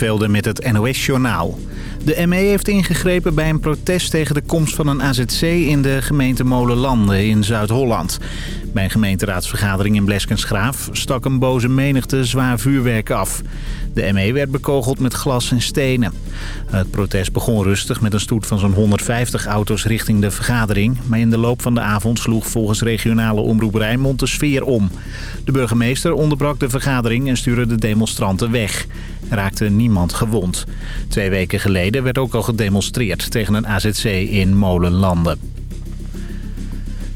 Velden met het NOS-journaal. De ME heeft ingegrepen bij een protest tegen de komst van een AZC in de gemeente Molenlanden in Zuid-Holland. Bij een gemeenteraadsvergadering in Bleskensgraaf stak een boze menigte zwaar vuurwerk af. De ME werd bekogeld met glas en stenen. Het protest begon rustig met een stoet van zo'n 150 auto's richting de vergadering. Maar in de loop van de avond sloeg volgens regionale omroep Rijnmond de sfeer om. De burgemeester onderbrak de vergadering en stuurde de demonstranten weg. Raakte niemand gewond. Twee weken geleden werd ook al gedemonstreerd tegen een AZC in Molenlanden.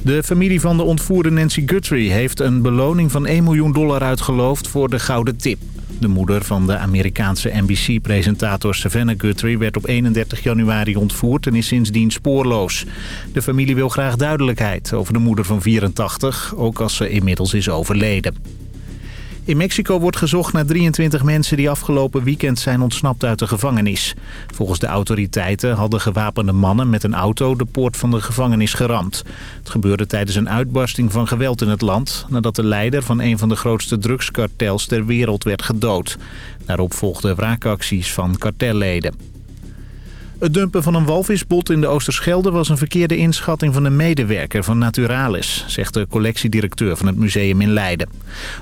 De familie van de ontvoerde Nancy Guthrie heeft een beloning van 1 miljoen dollar uitgeloofd voor de gouden tip. De moeder van de Amerikaanse NBC-presentator Savannah Guthrie werd op 31 januari ontvoerd en is sindsdien spoorloos. De familie wil graag duidelijkheid over de moeder van 84, ook als ze inmiddels is overleden. In Mexico wordt gezocht naar 23 mensen die afgelopen weekend zijn ontsnapt uit de gevangenis. Volgens de autoriteiten hadden gewapende mannen met een auto de poort van de gevangenis geramd. Het gebeurde tijdens een uitbarsting van geweld in het land... nadat de leider van een van de grootste drugskartels ter wereld werd gedood. Daarop volgden wraakacties van kartelleden. Het dumpen van een walvisbot in de Oosterschelde was een verkeerde inschatting van een medewerker van Naturalis, zegt de collectiedirecteur van het museum in Leiden.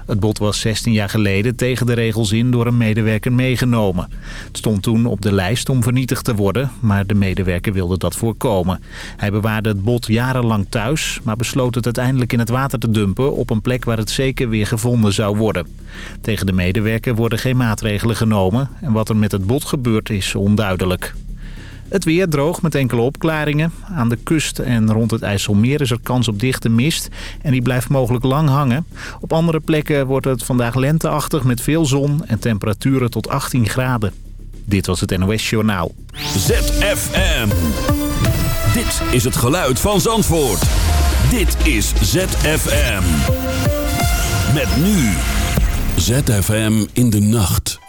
Het bot was 16 jaar geleden tegen de regels in door een medewerker meegenomen. Het stond toen op de lijst om vernietigd te worden, maar de medewerker wilde dat voorkomen. Hij bewaarde het bot jarenlang thuis, maar besloot het uiteindelijk in het water te dumpen op een plek waar het zeker weer gevonden zou worden. Tegen de medewerker worden geen maatregelen genomen en wat er met het bot gebeurt is onduidelijk. Het weer droog met enkele opklaringen. Aan de kust en rond het IJsselmeer is er kans op dichte mist. En die blijft mogelijk lang hangen. Op andere plekken wordt het vandaag lenteachtig met veel zon en temperaturen tot 18 graden. Dit was het NOS Journaal. ZFM. Dit is het geluid van Zandvoort. Dit is ZFM. Met nu. ZFM in de nacht.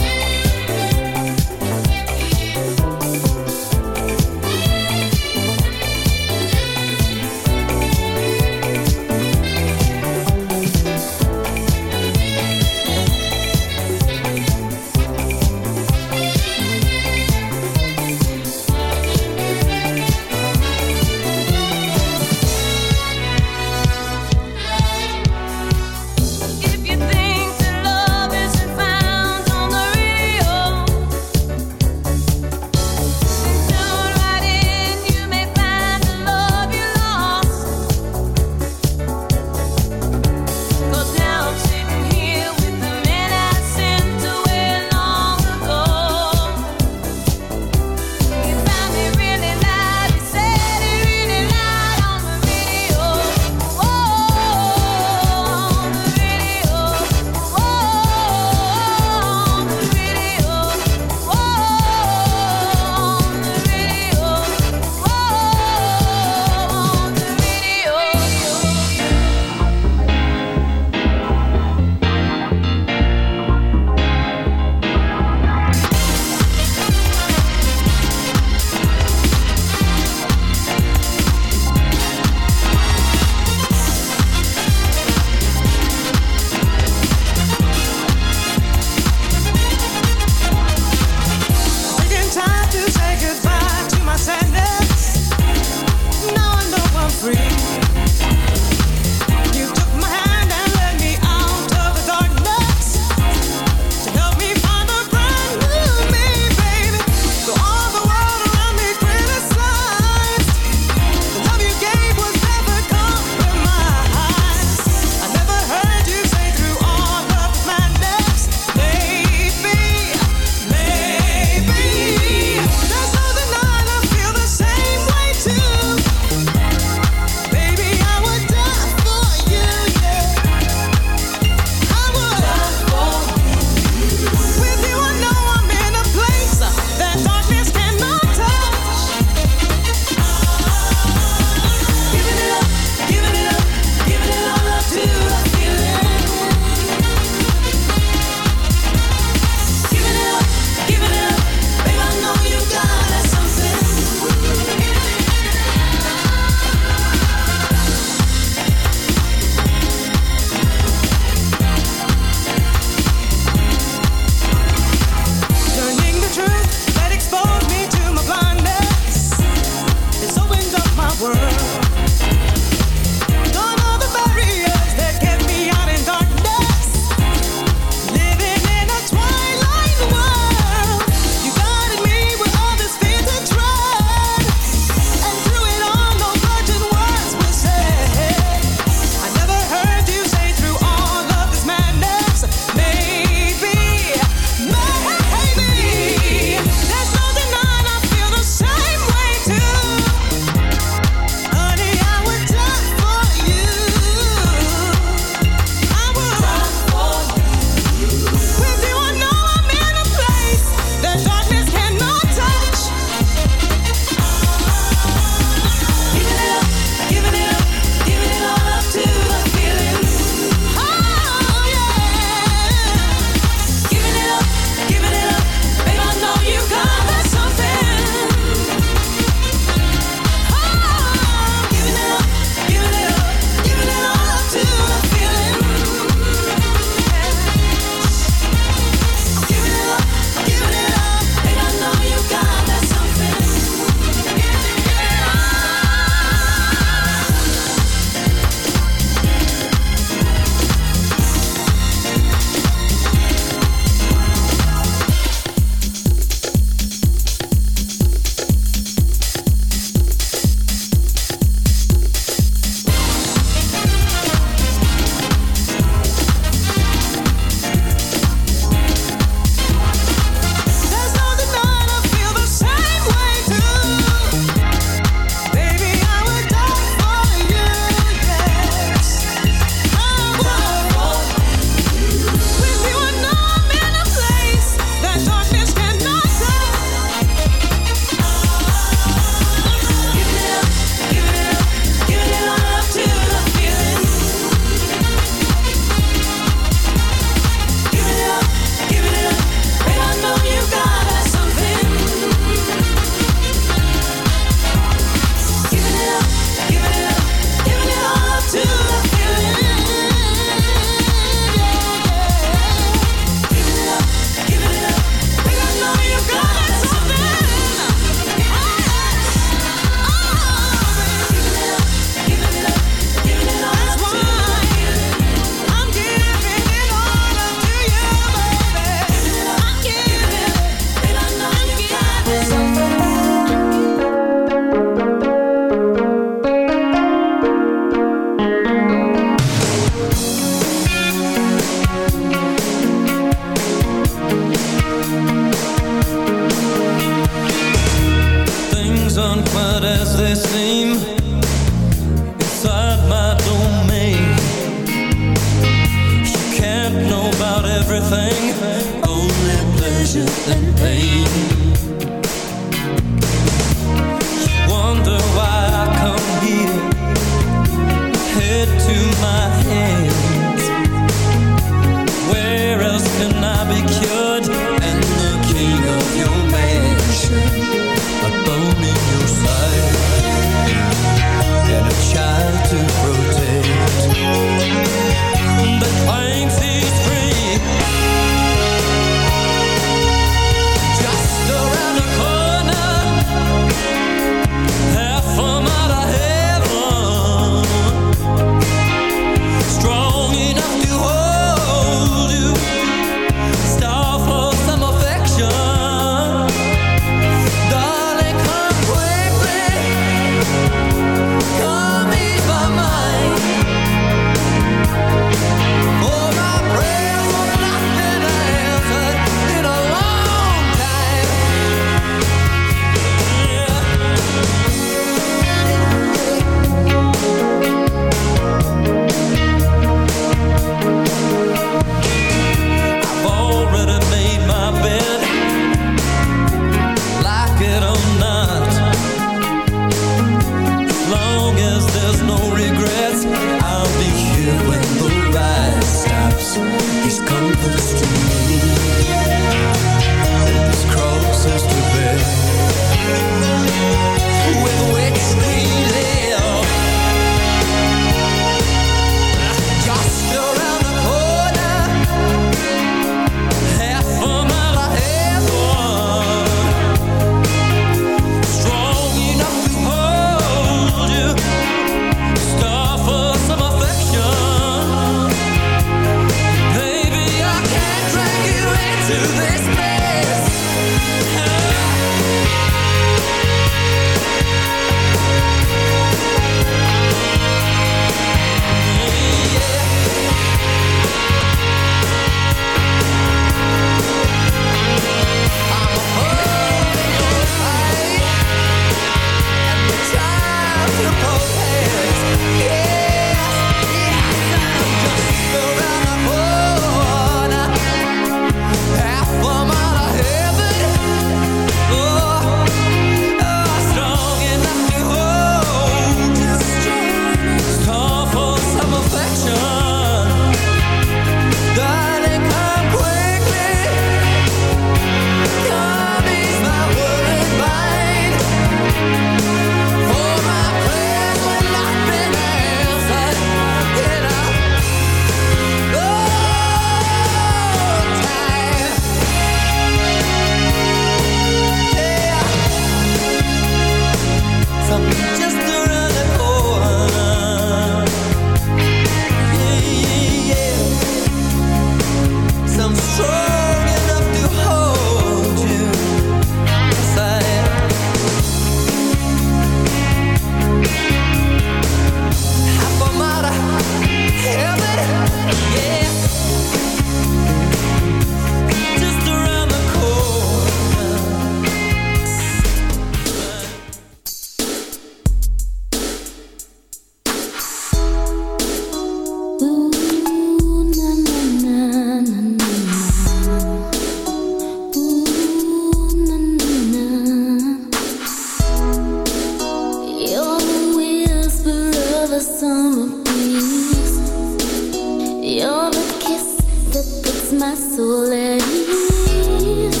that puts my soul at ease.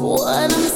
What I'm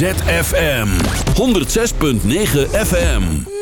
ZFM 106.9 FM.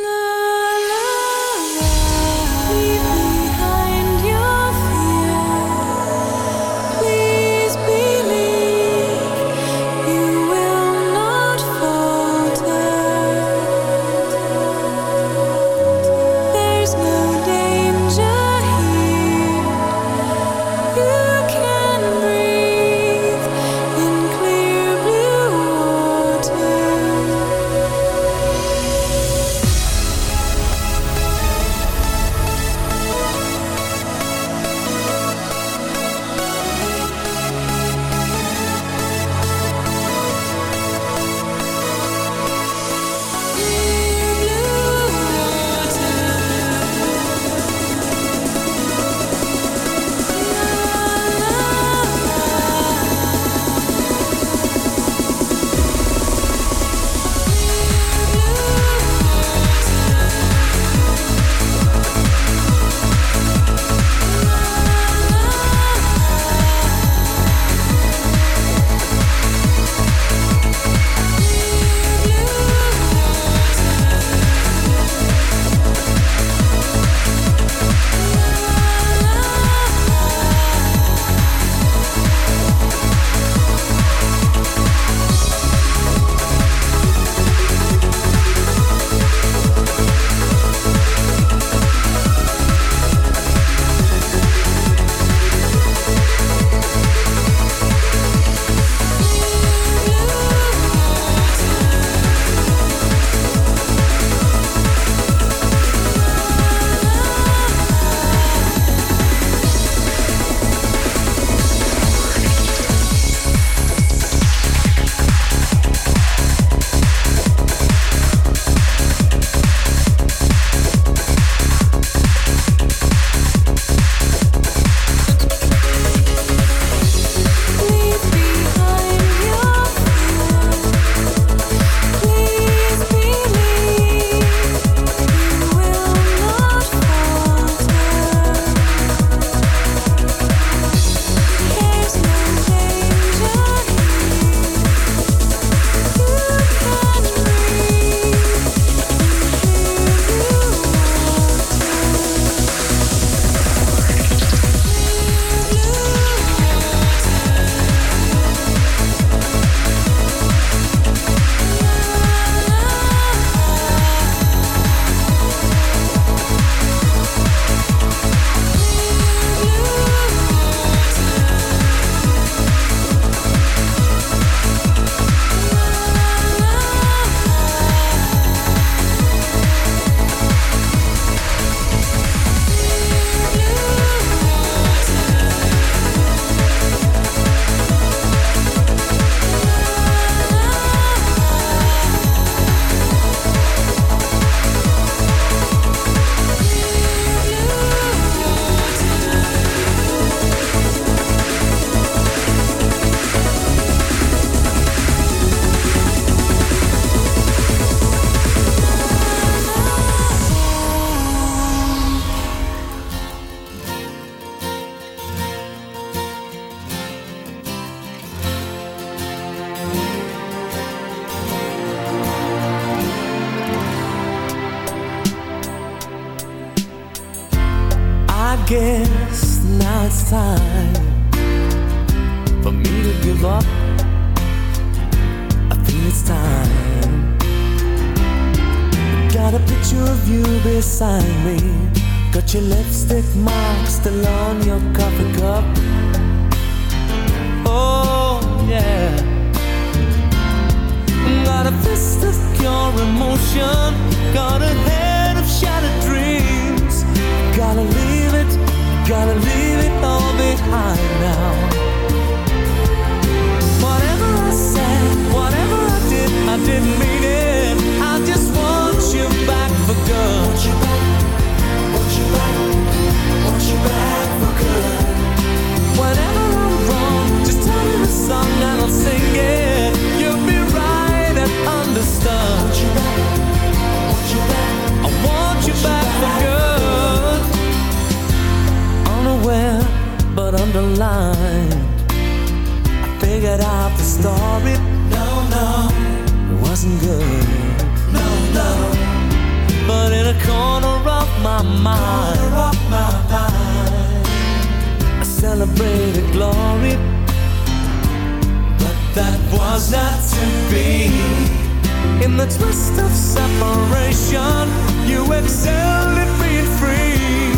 In the twist of separation. You excel at being free.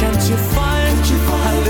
Can't you find, Can't you find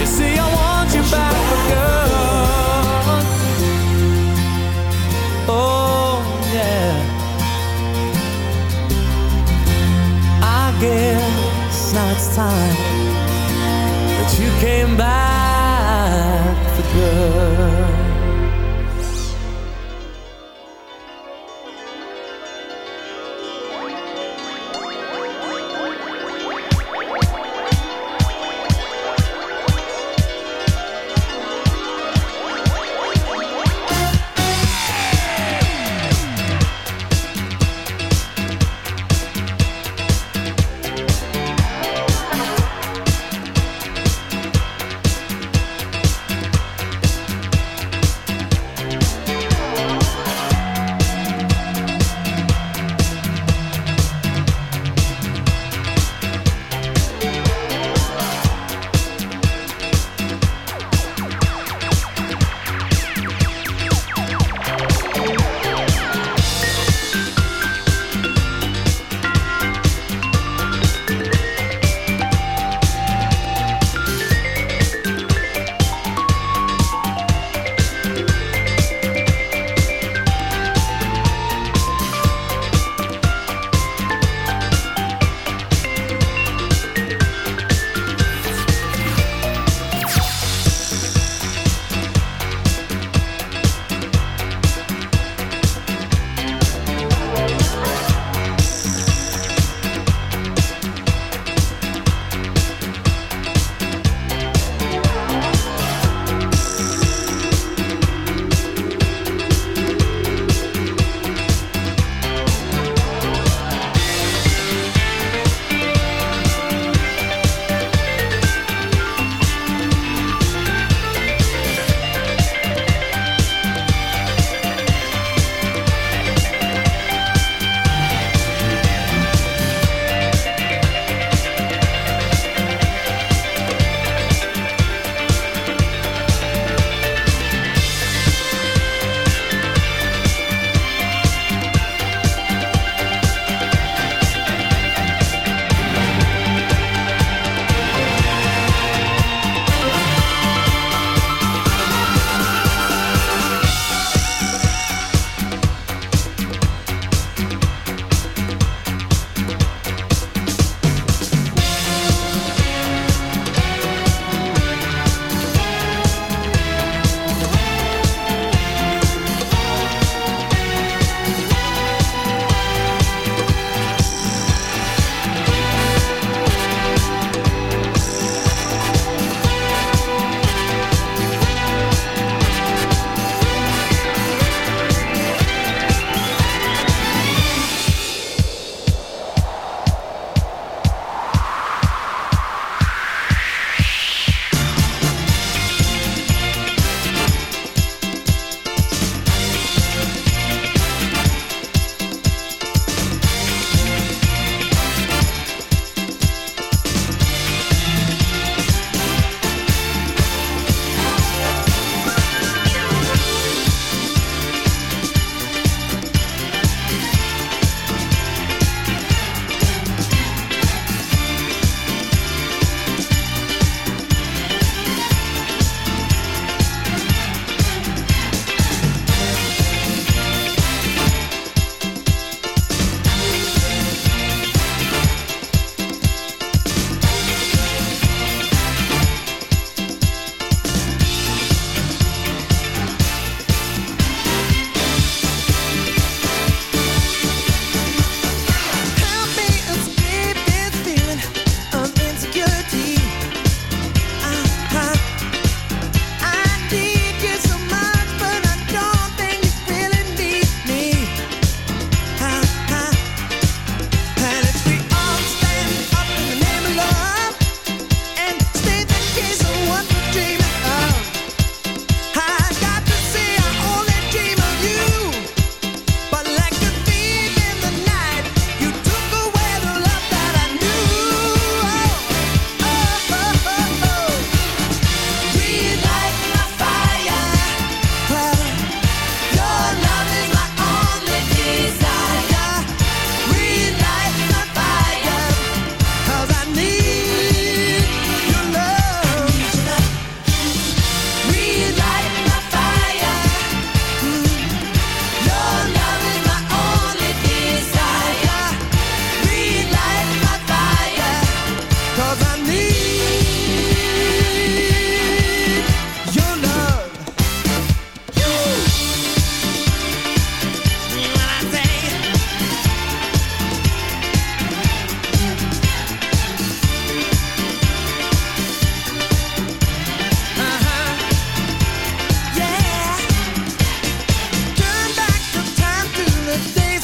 You say I want you back, girl. Oh yeah. I guess now it's time that you came back.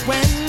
when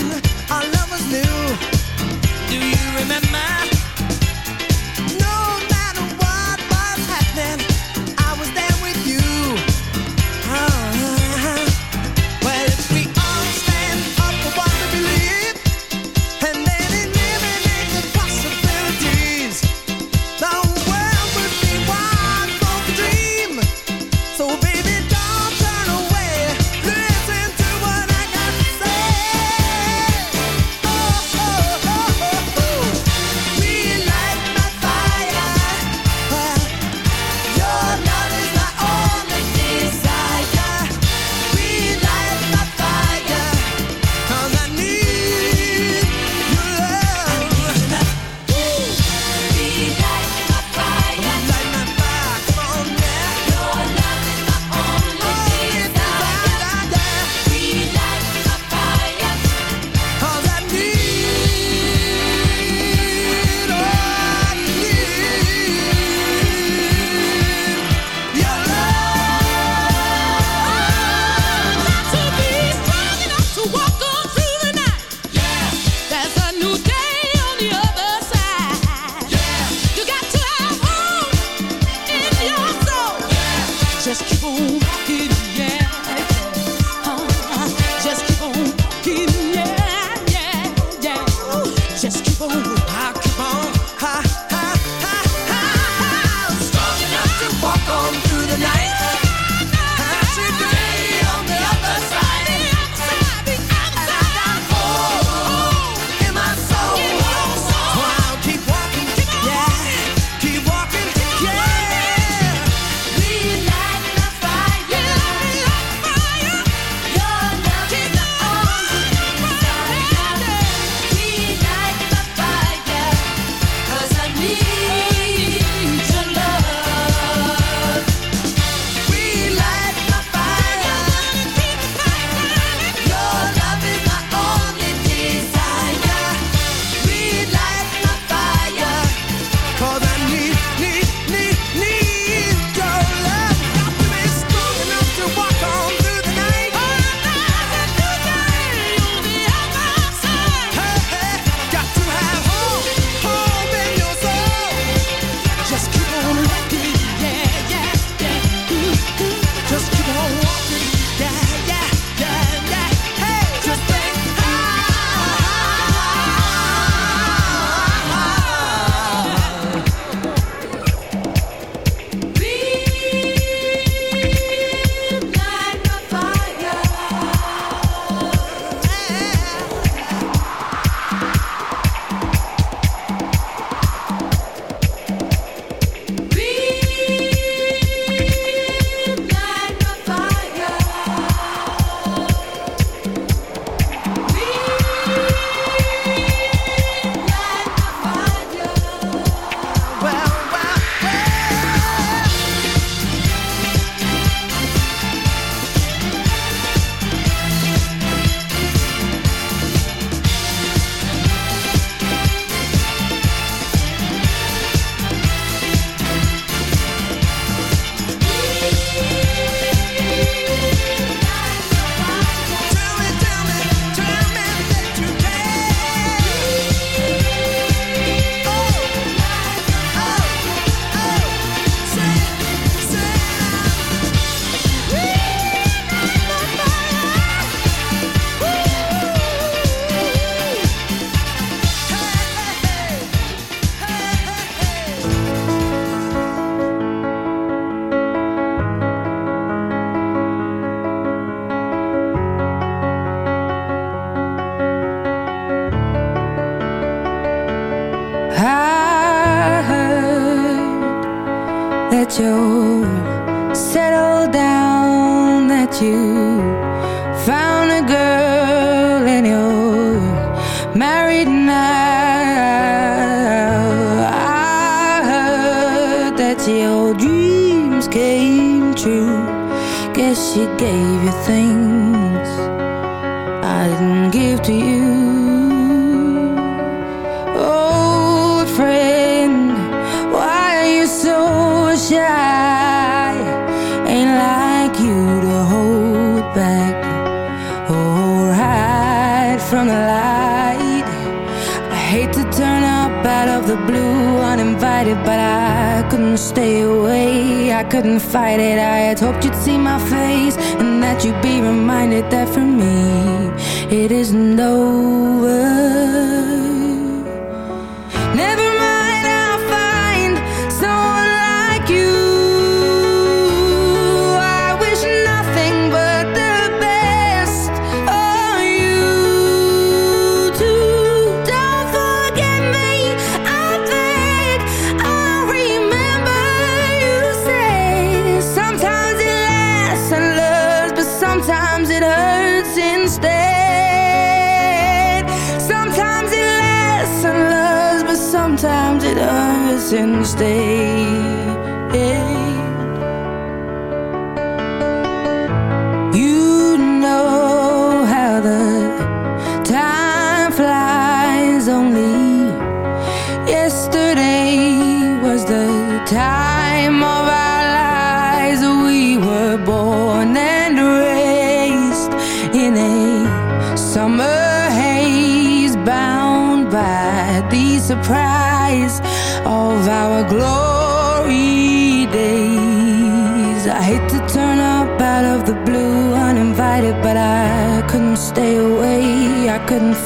sometimes it hurts and stays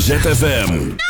ZFM.